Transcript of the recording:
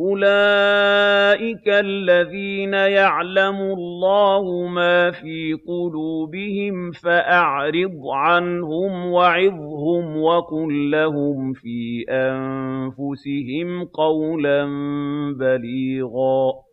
أُولَٰئِكَ الَّذِينَ يَعْلَمُ اللَّهُ مَا فِي قُلُوبِهِمْ فَأَعْرِضْ عَنْهُمْ وَعِظْهُمْ وَقُل لَّهُمْ فِي أَنفُسِهِمْ قَوْلًا بَلِيغًا